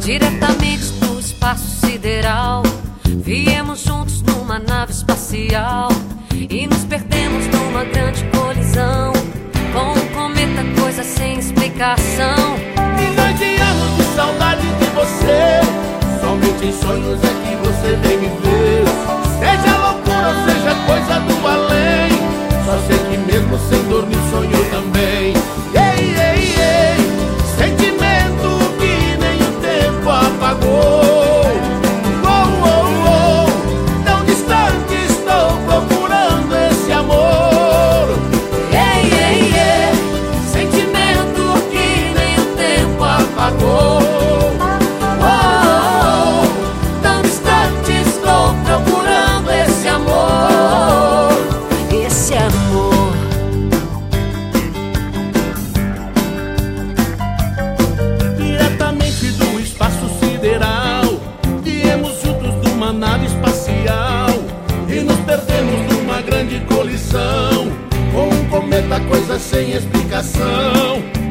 Diretamente do espaço sideral, viemos juntos numa nave espacial e nos perdemos numa grande colisão com um cometa, coisa sem explicação. Milhões de anos de saudade de você, somente em sonhos é que você vem me ver. Seja loucura ou seja coisa do mesmo sem dormir sonho também. Ei, ei, cometa, coisa sem explicação